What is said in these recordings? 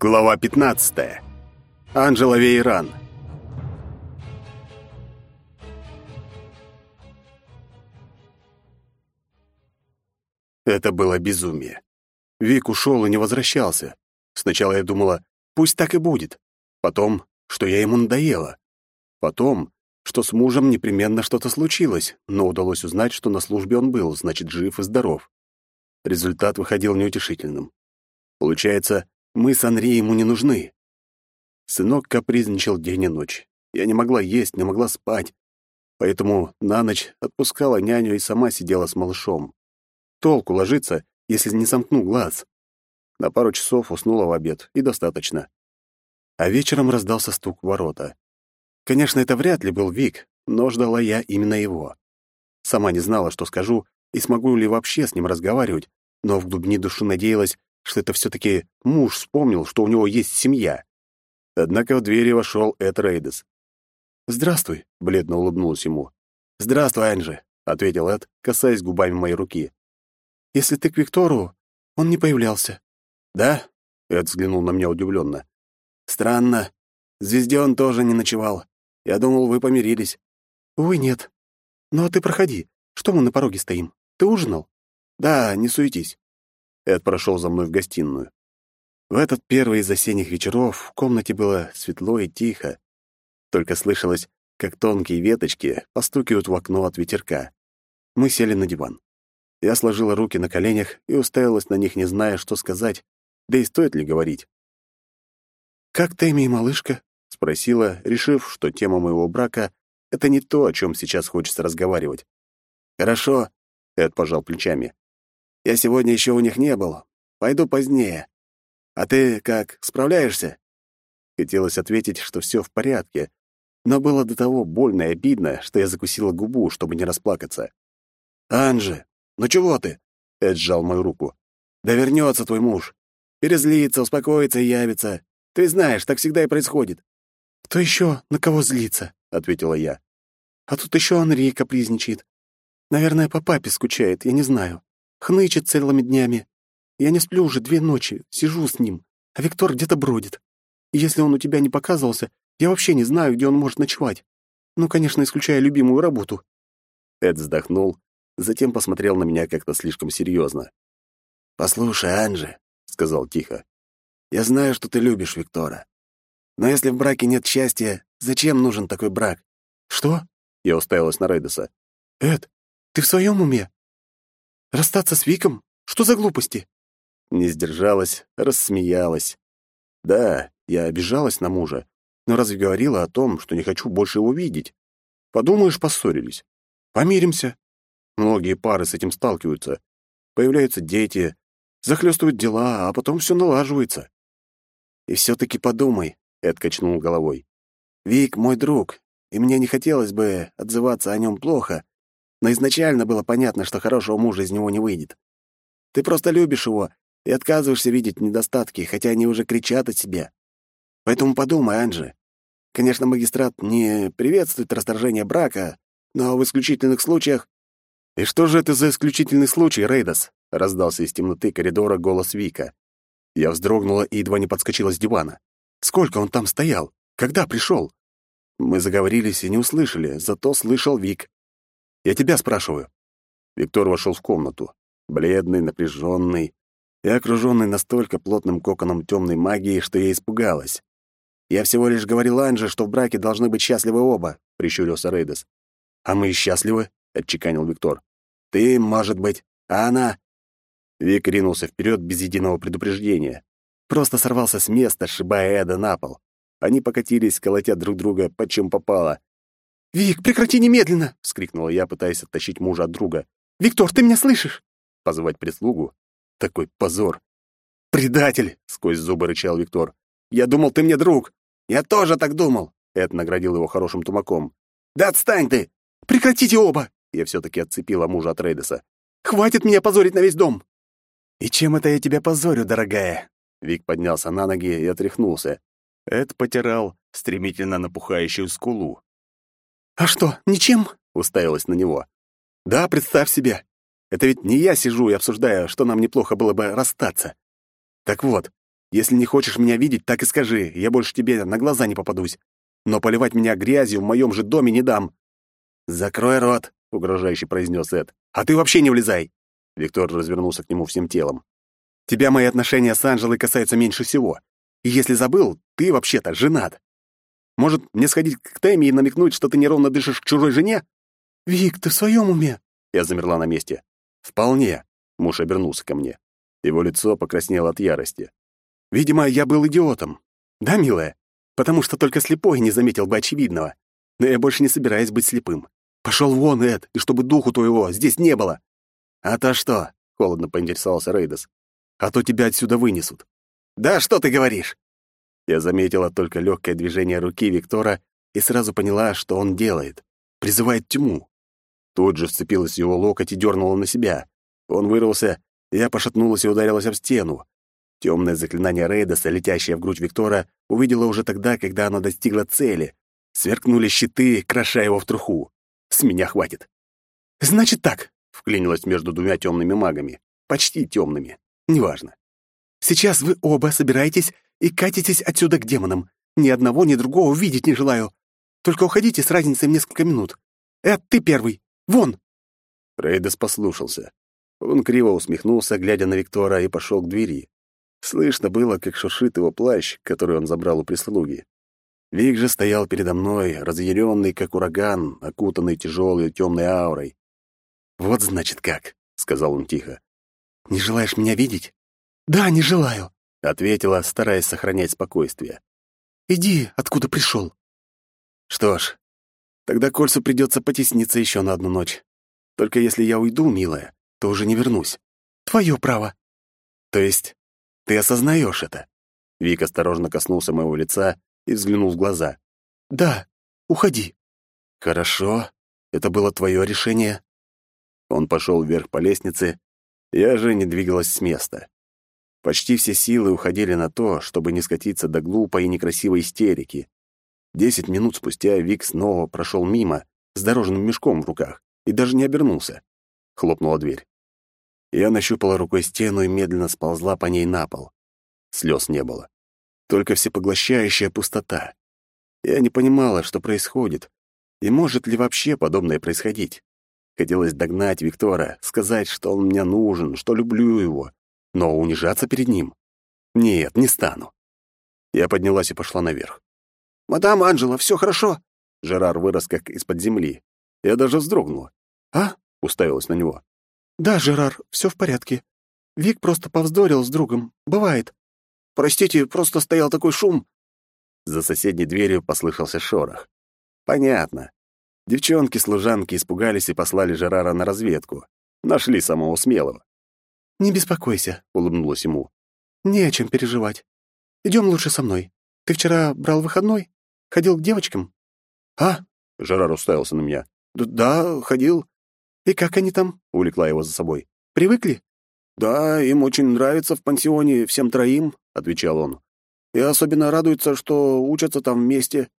Глава 15. Анжела Вейран. Это было безумие. Вик ушел и не возвращался. Сначала я думала, пусть так и будет. Потом, что я ему надоела. Потом, что с мужем непременно что-то случилось, но удалось узнать, что на службе он был, значит, жив и здоров. Результат выходил неутешительным. Получается, мы с Анри ему не нужны. Сынок капризничал день и ночь. Я не могла есть, не могла спать. Поэтому на ночь отпускала няню и сама сидела с малышом. Толку ложиться, если не сомкну глаз. На пару часов уснула в обед, и достаточно. А вечером раздался стук в ворота. Конечно, это вряд ли был Вик, но ждала я именно его. Сама не знала, что скажу, и смогу ли вообще с ним разговаривать, но в глубине души надеялась, что это все-таки муж вспомнил, что у него есть семья. Однако в двери вошел Эд Рейдес. «Здравствуй», — бледно улыбнулась ему. «Здравствуй, Анжи», — ответил Эд, касаясь губами моей руки. «Если ты к Виктору, он не появлялся». «Да?» — Эд взглянул на меня удивленно. «Странно. Звезде он тоже не ночевал. Я думал, вы помирились». «Увы, нет. Ну ты проходи. Что мы на пороге стоим? Ты ужинал?» «Да, не суетись». Эд прошел за мной в гостиную. В этот первый из осенних вечеров в комнате было светло и тихо. Только слышалось, как тонкие веточки постукивают в окно от ветерка. Мы сели на диван. Я сложила руки на коленях и уставилась на них, не зная, что сказать, да и стоит ли говорить. «Как Тэмми и малышка?» — спросила, решив, что тема моего брака — это не то, о чем сейчас хочется разговаривать. «Хорошо», — Эд пожал плечами. Я сегодня еще у них не был. Пойду позднее. А ты как, справляешься?» Хотелось ответить, что все в порядке, но было до того больно и обидно, что я закусила губу, чтобы не расплакаться. «Анжи, ну чего ты?» — Эд сжал мою руку. «Да вернется твой муж. Перезлится, успокоится и явится. Ты знаешь, так всегда и происходит». «Кто еще на кого злится?» — ответила я. «А тут еще Анри капризничает. Наверное, по папе скучает, я не знаю. Хнычет целыми днями. Я не сплю уже две ночи, сижу с ним, а Виктор где-то бродит. И если он у тебя не показывался, я вообще не знаю, где он может ночевать. Ну, конечно, исключая любимую работу». Эд вздохнул, затем посмотрел на меня как-то слишком серьезно. «Послушай, Анжи», — сказал тихо, — «я знаю, что ты любишь Виктора. Но если в браке нет счастья, зачем нужен такой брак?» «Что?» — я уставилась на Рейдеса. «Эд, ты в своем уме? Расстаться с Виком? Что за глупости?» Не сдержалась, рассмеялась. Да, я обижалась на мужа, но разве говорила о том, что не хочу больше его видеть? Подумаешь, поссорились. Помиримся. Многие пары с этим сталкиваются. Появляются дети, захлестывают дела, а потом все налаживается. И все-таки подумай, Эд качнул головой. Вик мой друг, и мне не хотелось бы отзываться о нем плохо, но изначально было понятно, что хорошего мужа из него не выйдет. Ты просто любишь его и отказываешься видеть недостатки, хотя они уже кричат от себя. Поэтому подумай, Анжи. Конечно, магистрат не приветствует расторжение брака, но в исключительных случаях... «И что же это за исключительный случай, Рейдас?» — раздался из темноты коридора голос Вика. Я вздрогнула и едва не подскочила с дивана. «Сколько он там стоял? Когда пришел?» Мы заговорились и не услышали, зато слышал Вик. Я тебя спрашиваю». Виктор вошел в комнату, бледный, напряженный и окруженный настолько плотным коконом темной магии, что я испугалась. «Я всего лишь говорил Анже, что в браке должны быть счастливы оба», — прищурился Рейдес. «А мы счастливы?» — отчеканил Виктор. «Ты, может быть, а она...» Вик ринулся вперед без единого предупреждения. Просто сорвался с места, сшибая Эда на пол. Они покатились, колотя друг друга, под чем попало, «Вик, прекрати немедленно!» — вскрикнула я, пытаясь оттащить мужа от друга. «Виктор, ты меня слышишь?» Позвать прислугу? Такой позор. «Предатель!» — сквозь зубы рычал Виктор. «Я думал, ты мне друг!» «Я тоже так думал!» Эд наградил его хорошим тумаком. «Да отстань ты! Прекратите оба!» Я все-таки отцепила мужа от Рейдеса. «Хватит меня позорить на весь дом!» «И чем это я тебя позорю, дорогая?» Вик поднялся на ноги и отряхнулся. Эд потирал стремительно напухающую скулу. «А что, ничем?» — уставилась на него. «Да, представь себе. Это ведь не я сижу и обсуждаю, что нам неплохо было бы расстаться. Так вот, Если не хочешь меня видеть, так и скажи, я больше тебе на глаза не попадусь. Но поливать меня грязью в моем же доме не дам». «Закрой рот», — угрожающе произнес Эд. «А ты вообще не влезай!» Виктор развернулся к нему всем телом. «Тебя мои отношения с Анжелой касаются меньше всего. И если забыл, ты вообще-то женат. Может, мне сходить к Тэмми и намекнуть, что ты неровно дышишь к чужой жене?» «Вик, ты в своем уме?» Я замерла на месте. «Вполне», — муж обернулся ко мне. Его лицо покраснело от ярости. «Видимо, я был идиотом. Да, милая? Потому что только слепой не заметил бы очевидного. Но я больше не собираюсь быть слепым. Пошел вон, Эд, и чтобы духу твоего здесь не было!» «А то что?» — холодно поинтересовался Рейдос. «А то тебя отсюда вынесут». «Да что ты говоришь?» Я заметила только легкое движение руки Виктора и сразу поняла, что он делает. Призывает тьму. Тут же вцепилась в его локоть и дернула на себя. Он вырвался, я пошатнулась и ударилась об стену. Темное заклинание Рейдоса, летящее в грудь Виктора, увидела уже тогда, когда оно достигло цели. Сверкнули щиты, кроша его в труху. С меня хватит. «Значит так», — вклинилась между двумя темными магами. Почти темными. Неважно. «Сейчас вы оба собираетесь и катитесь отсюда к демонам. Ни одного, ни другого видеть не желаю. Только уходите с разницей в несколько минут. Эд, ты первый. Вон!» Рейдес послушался. Он криво усмехнулся, глядя на Виктора, и пошел к двери. Слышно было, как шуршит его плащ, который он забрал у прислуги. Вик же стоял передо мной, разъяренный, как ураган, окутанный тяжелой темной аурой. «Вот значит как», — сказал он тихо. «Не желаешь меня видеть?» «Да, не желаю», — ответила, стараясь сохранять спокойствие. «Иди, откуда пришел». «Что ж, тогда Кольцу придется потесниться еще на одну ночь. Только если я уйду, милая, то уже не вернусь». «Твое право». «То есть ты осознаешь это?» Вик осторожно коснулся моего лица и взглянул в глаза. «Да, уходи». «Хорошо. Это было твое решение?» Он пошел вверх по лестнице, я же не двигалась с места. Почти все силы уходили на то, чтобы не скатиться до глупой и некрасивой истерики. Десять минут спустя Вик снова прошел мимо с дорожным мешком в руках и даже не обернулся. Хлопнула дверь. Я нащупала рукой стену и медленно сползла по ней на пол. Слез не было. Только всепоглощающая пустота. Я не понимала, что происходит, и может ли вообще подобное происходить. Хотелось догнать Виктора, сказать, что он мне нужен, что люблю его, но унижаться перед ним? Нет, не стану. Я поднялась и пошла наверх. «Мадам Анжела, все хорошо?» Жерар вырос как из-под земли. Я даже вздрогнула. «А?» — уставилась на него. «Да, Жерар, все в порядке. Вик просто повздорил с другом. Бывает». «Простите, просто стоял такой шум». За соседней дверью послышался шорох. «Понятно. Девчонки-служанки испугались и послали Жерара на разведку. Нашли самого смелого. «Не беспокойся», — улыбнулась ему. «Не о чем переживать. Идем лучше со мной. Ты вчера брал выходной? Ходил к девочкам?» «А?» — Жерар уставился на меня. «Да, ходил. «И как они там?» — увлекла его за собой. «Привыкли?» «Да, им очень нравится в пансионе всем троим», — отвечал он. «И особенно радуются, что учатся там вместе.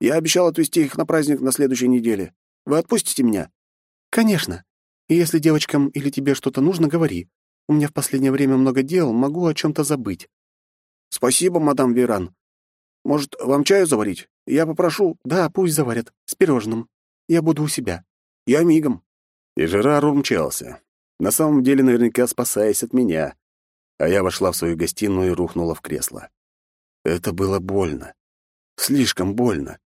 Я обещал отвезти их на праздник на следующей неделе. Вы отпустите меня?» «Конечно. И если девочкам или тебе что-то нужно, говори. У меня в последнее время много дел, могу о чем-то забыть». «Спасибо, мадам Веран. Может, вам чаю заварить? Я попрошу». «Да, пусть заварят. С пирожным. Я буду у себя». «Я мигом». И Жерар умчался. На самом деле, наверняка спасаясь от меня. А я вошла в свою гостиную и рухнула в кресло. Это было больно. Слишком больно.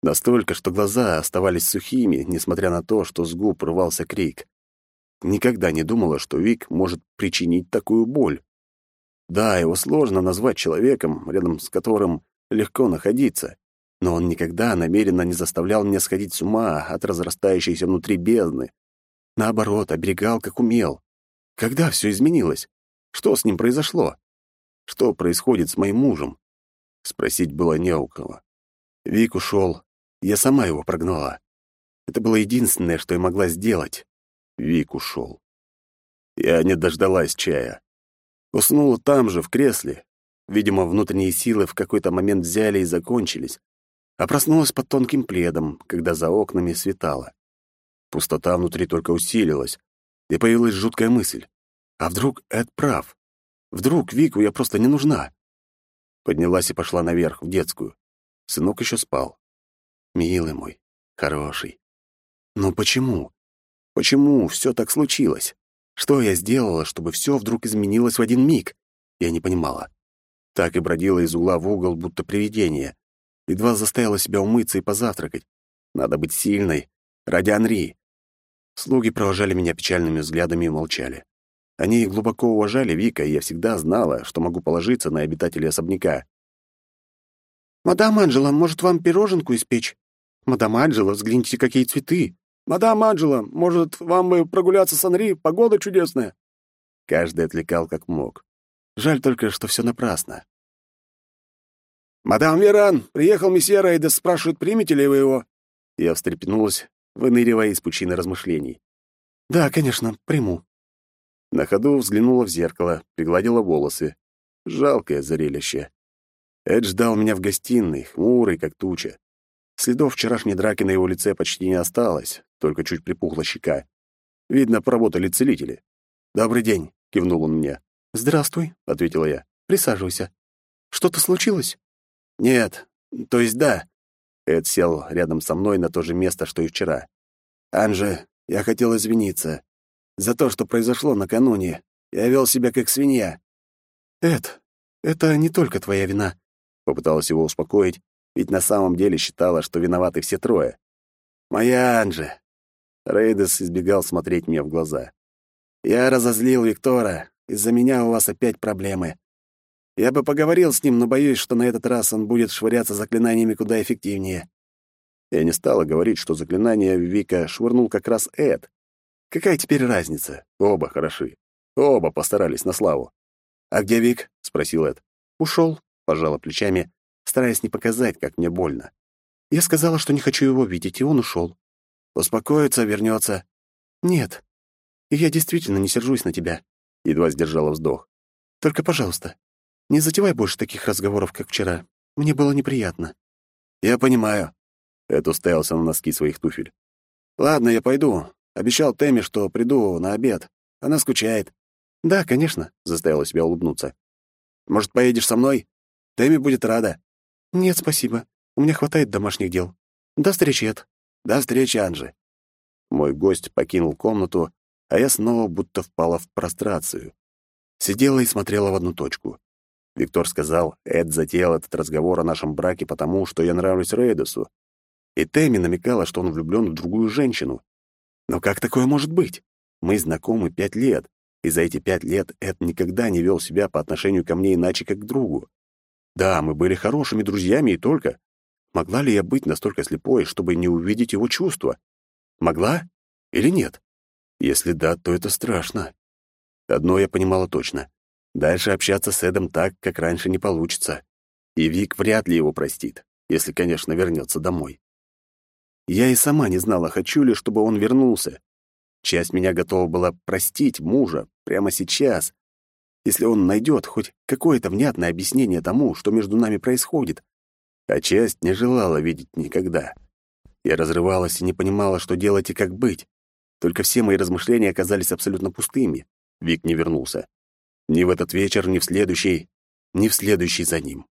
Настолько, что глаза оставались сухими, несмотря на то, что с губ рвался крик. Никогда не думала, что Вик может причинить такую боль. Да, его сложно назвать человеком, рядом с которым легко находиться, но он никогда намеренно не заставлял меня сходить с ума от разрастающейся внутри бездны, Наоборот, оберегал, как умел. Когда все изменилось? Что с ним произошло? Что происходит с моим мужем? Спросить было не у кого. Вик ушел. Я сама его прогнала. Это было единственное, что я могла сделать. Вик ушел. Я не дождалась чая. Уснула там же, в кресле. Видимо, внутренние силы в какой-то момент взяли и закончились. А проснулась под тонким пледом, когда за окнами светало. Пустота внутри только усилилась, и появилась жуткая мысль. А вдруг Эд прав? Вдруг Вику я просто не нужна? Поднялась и пошла наверх, в детскую. Сынок еще спал. Милый мой, хороший. Но почему? Почему все так случилось? Что я сделала, чтобы все вдруг изменилось в один миг? Я не понимала. Так и бродила из угла в угол, будто привидение. Едва заставила себя умыться и позавтракать. Надо быть сильной. Ради Анри. Слуги провожали меня печальными взглядами и молчали. Они глубоко уважали Вика, и я всегда знала, что могу положиться на обитателей особняка. «Мадам Анжела, может, вам пироженку испечь? Мадам Анжела, взгляните, какие цветы!» «Мадам Анжела, может, вам бы прогуляться с Анри? Погода чудесная!» Каждый отвлекал как мог. Жаль только, что все напрасно. «Мадам Веран, приехал месье Рейдес, спрашивает, примете ли вы его?» Я встрепенулась, выныривая из пучины размышлений. «Да, конечно, приму». На ходу взглянула в зеркало, пригладила волосы. Жалкое зрелище. Эд ждал меня в гостиной, хмурый, как туча. Следов вчерашней драки на его лице почти не осталось, только чуть припухла щека. Видно, поработали целители. «Добрый день», — кивнул он мне. «Здравствуй», — ответила я. «Присаживайся. Что-то случилось?» «Нет. То есть да». Эд сел рядом со мной на то же место, что и вчера. «Анже, я хотел извиниться. За то, что произошло накануне. Я вел себя как свинья». «Эд, это не только твоя вина», — попыталась его успокоить, ведь на самом деле считала, что виноваты все трое. «Моя Анже!» Рейдес избегал смотреть мне в глаза. «Я разозлил Виктора. Из-за меня у вас опять проблемы. Я бы поговорил с ним, но боюсь, что на этот раз он будет швыряться заклинаниями куда эффективнее». Я не стала говорить, что заклинание Вика швырнул как раз Эд. Какая теперь разница? Оба хороши. Оба постарались на славу. «А где Вик?» — спросил Эд. «Ушел», — пожала плечами, стараясь не показать, как мне больно. Я сказала, что не хочу его видеть, и он ушел. Успокоится, вернется. Нет. я действительно не сержусь на тебя. Едва сдержала вздох. Только, пожалуйста, не затевай больше таких разговоров, как вчера. Мне было неприятно. Я понимаю. Эд уставился на носки своих туфель. Ладно, я пойду. Обещал Тэмми, что приду на обед. Она скучает. Да, конечно, заставила себя улыбнуться. Может, поедешь со мной? Тэмми будет рада. Нет, спасибо. У меня хватает домашних дел. До встречи, Эд. До встречи, Анжи. Мой гость покинул комнату, а я снова будто впала в прострацию. Сидела и смотрела в одну точку. Виктор сказал, Эд затеял этот разговор о нашем браке потому, что я нравлюсь Рейдосу. И Тэмми намекала, что он влюблен в другую женщину. Но как такое может быть? Мы знакомы пять лет, и за эти пять лет Эд никогда не вел себя по отношению ко мне иначе, как к другу. Да, мы были хорошими друзьями и только. Могла ли я быть настолько слепой, чтобы не увидеть его чувства? Могла или нет? Если да, то это страшно. Одно я понимала точно. Дальше общаться с Эдом так, как раньше, не получится. И Вик вряд ли его простит, если, конечно, вернется домой. Я и сама не знала, хочу ли, чтобы он вернулся. Часть меня готова была простить мужа прямо сейчас, если он найдет хоть какое-то внятное объяснение тому, что между нами происходит, а часть не желала видеть никогда. Я разрывалась и не понимала, что делать и как быть. Только все мои размышления оказались абсолютно пустыми. Вик не вернулся. Ни в этот вечер, ни в следующий, ни в следующий за ним.